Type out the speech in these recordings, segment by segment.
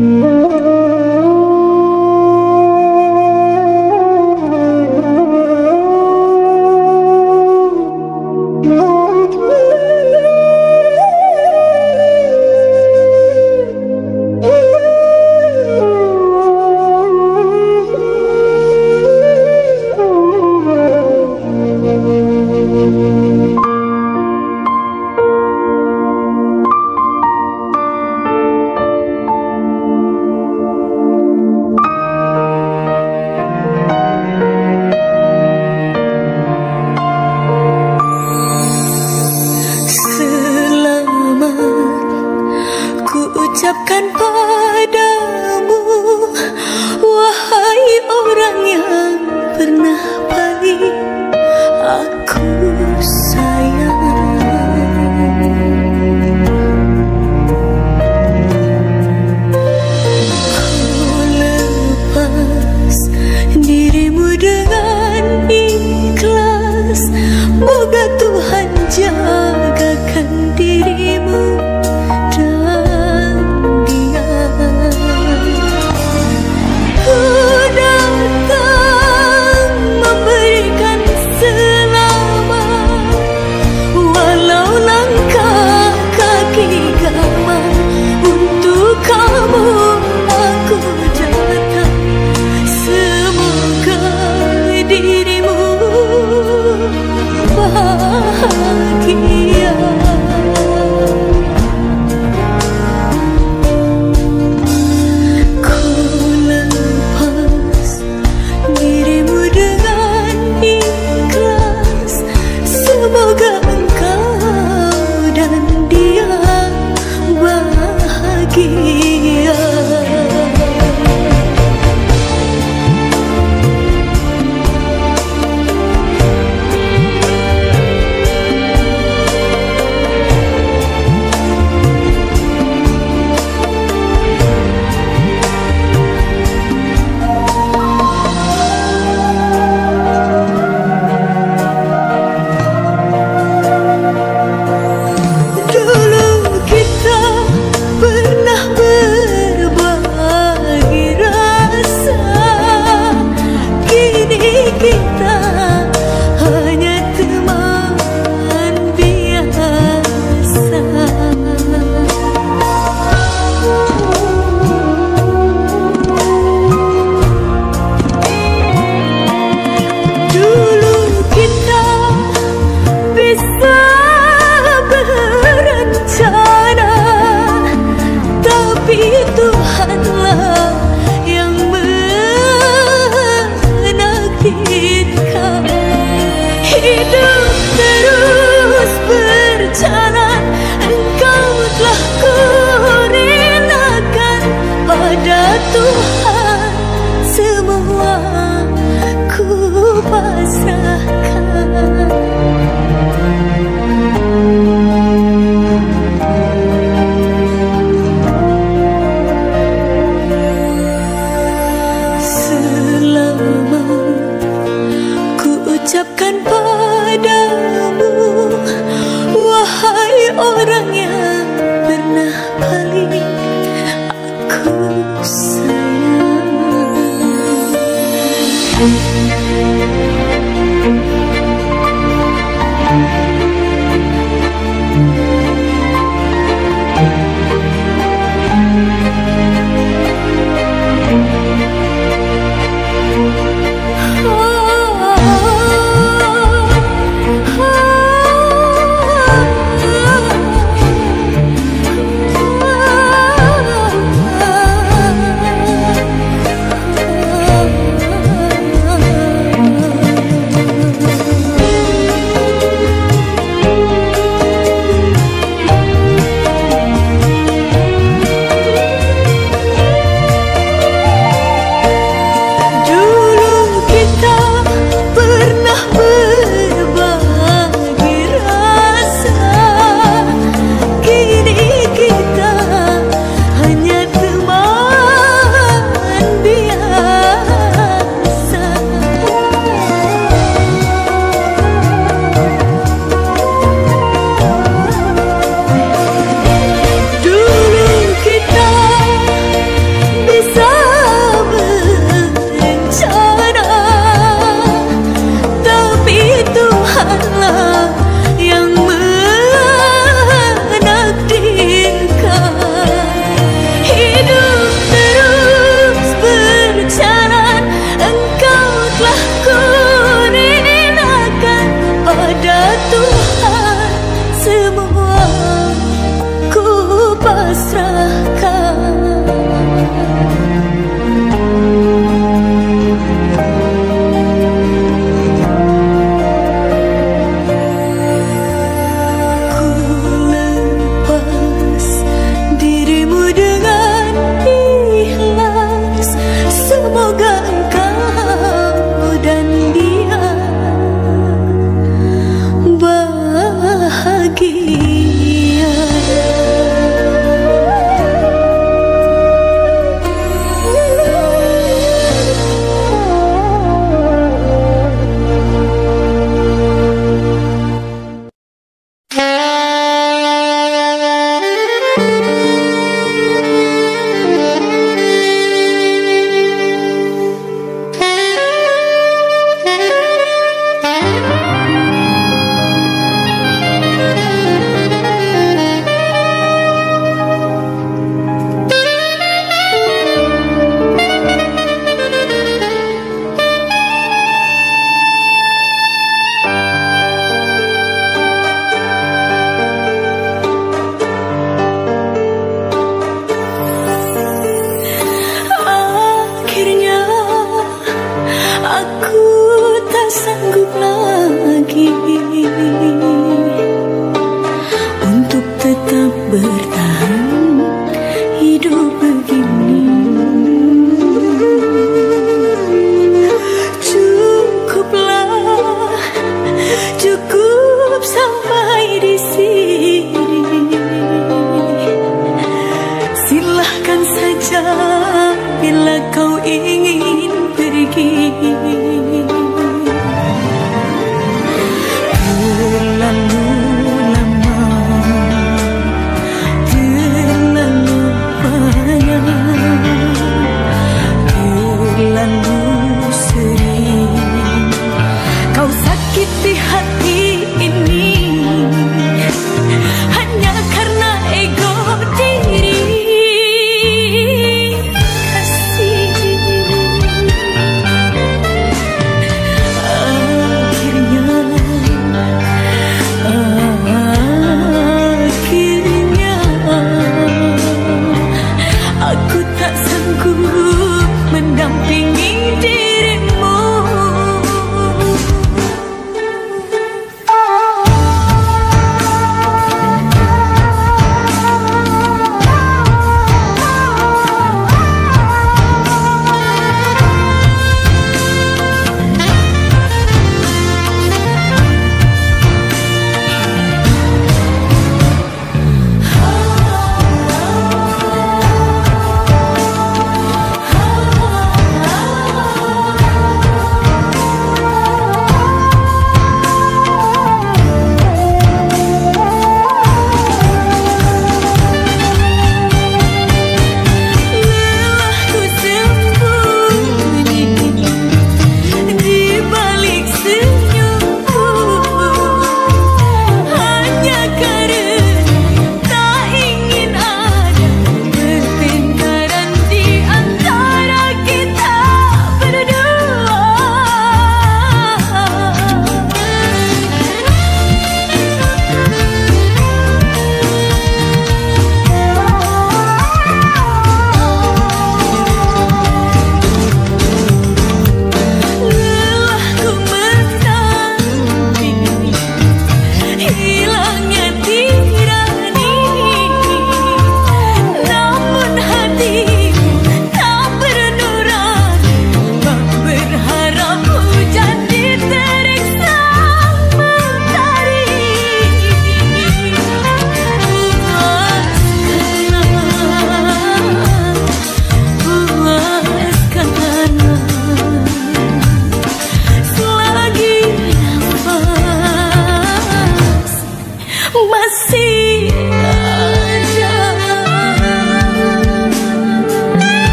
Mm-hmm.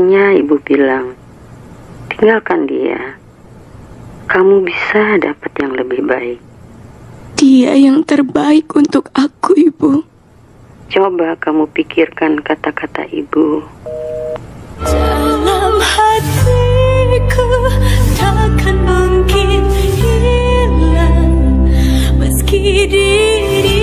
Akhirnya ibu bilang, tinggalkan dia. Kamu bisa dapat yang lebih baik. Dia yang terbaik untuk aku, ibu. Coba kamu pikirkan kata-kata ibu. Dalam hatiku takkan mungkin hilang meski diri.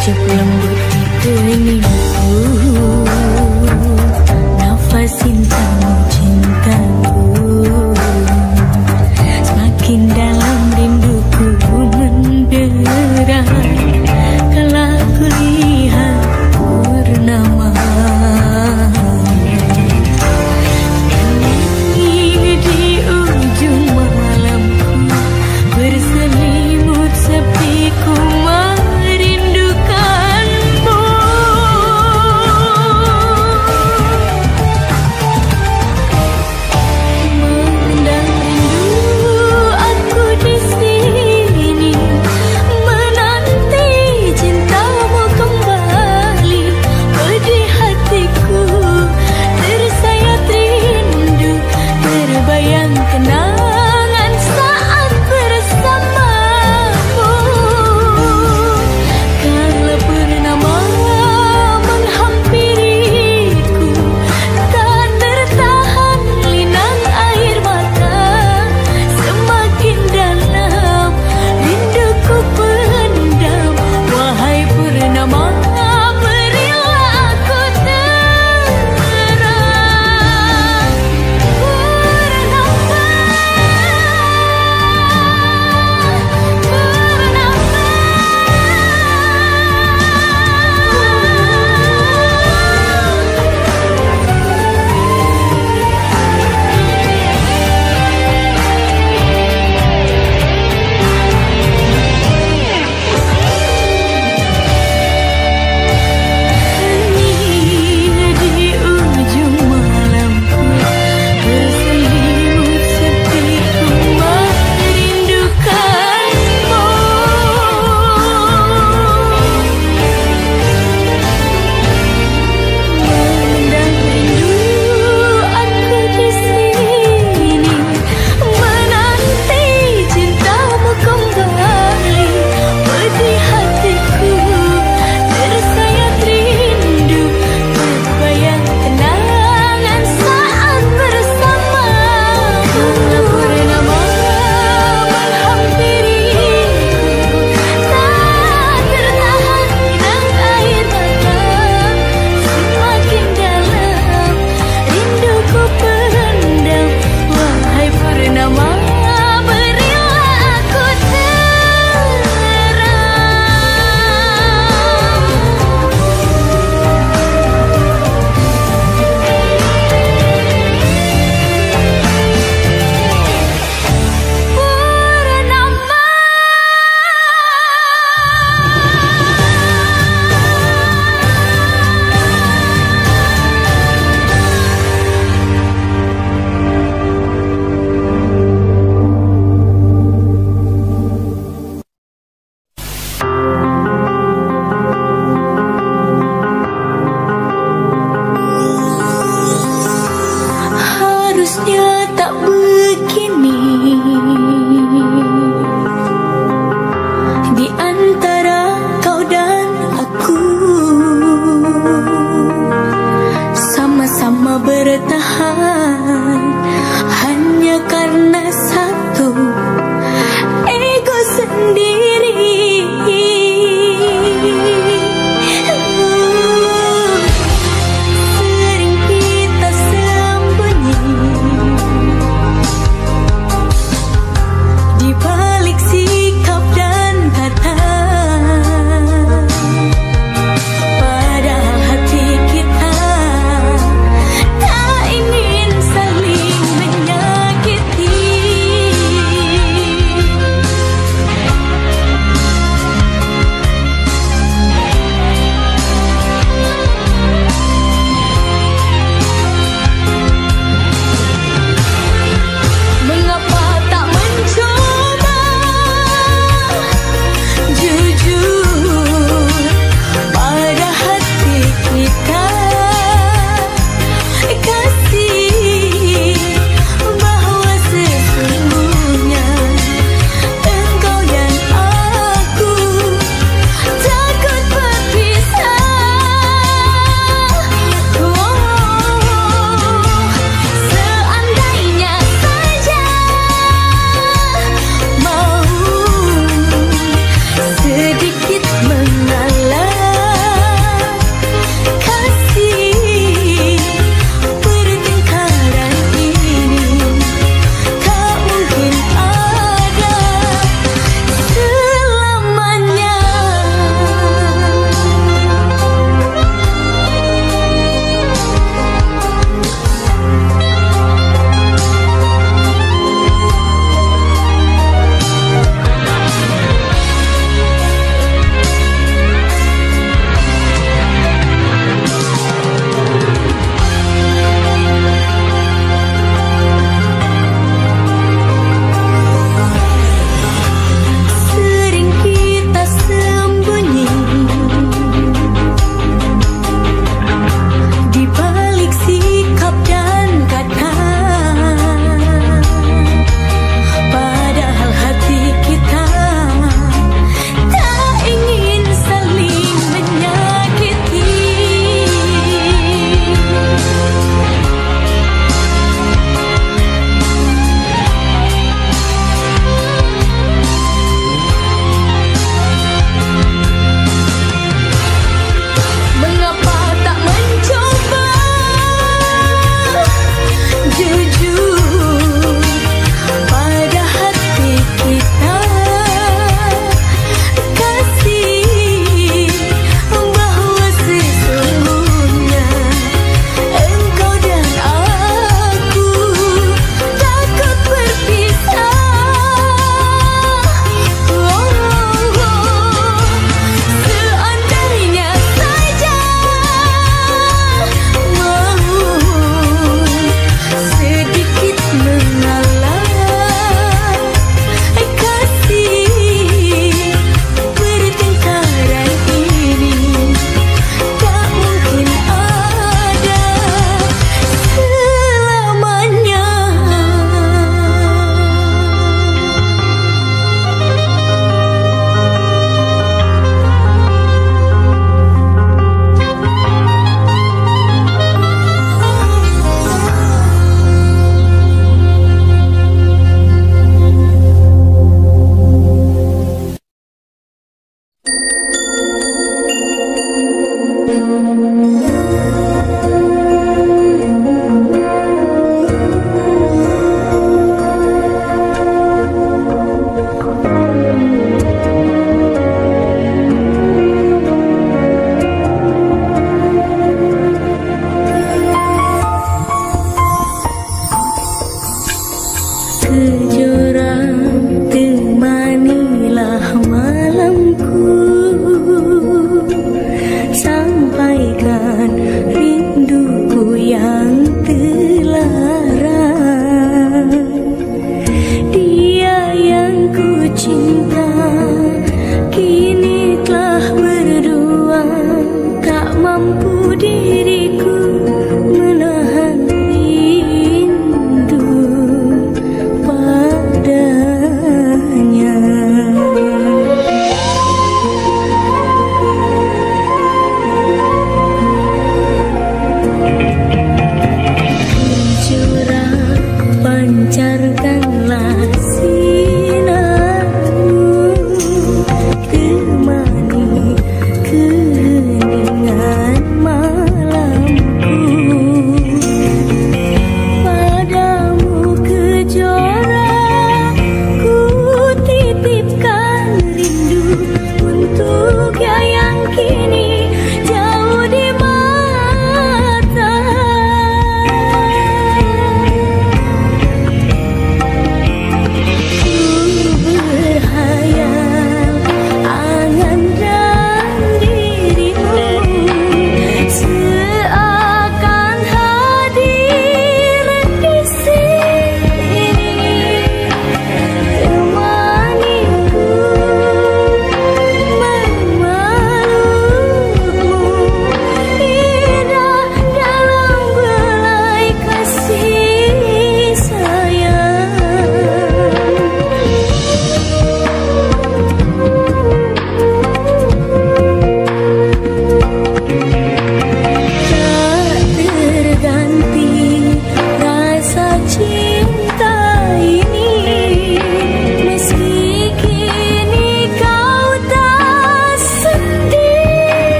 sejak lembut di phải xin cinta